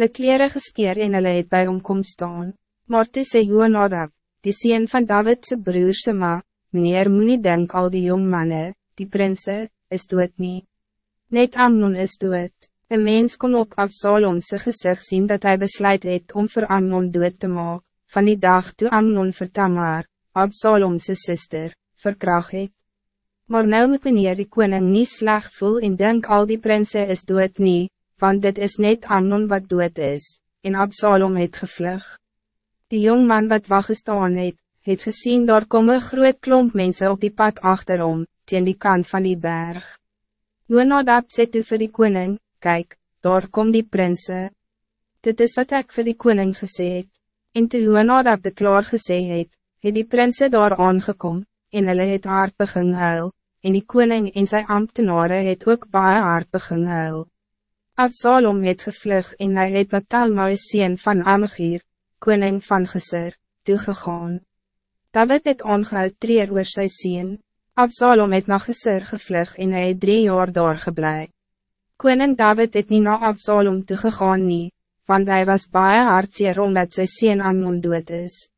hulle kleren geskeer en hulle het by hom kom staan. Maar toe sê Joonadab, die sien van Davidse broerse ma, meneer moet nie denk al die jong mannen, die prinsen, is dood nie. Net Amnon is dood. Een mens kon op Absalom sy gezicht zien dat hij besluit het om voor Amnon dood te maken, van die dag toe Amnon vir Tamar, Absalom sy sister, verkracht het. Maar nou moet meneer die koning niet slecht voel en denk al die prinsen is dood nie, want dit is net Amnon wat dood is, en Absalom het gevlug. Die jong man wat wacht gestaan het, het gezien daar kom een groot klomp mensen op die pad achterom, teen die kant van die berg. Joonadab sê toe vir die koning, kijk, daar kom die prinsen. Dit is wat ik voor die koning gesê het. En toe Joonadab de klaar gesê het, het die prinsen daar aangekom, en hulle het hard begin huil, en die koning en sy ambtenaren het ook baie hard begin huil. Absalom het gevlug en hy het met Talmai sien van Amgir, koning van Geser, toegegaan. David het ongehoud treer oor sy sien. Absalom het na Geser gevlug en hy het drie jaar daar geblei. Koning David het niet naar Absalom toegegaan nie, want hij was baie hartseer omdat sy sien Amnon dood is.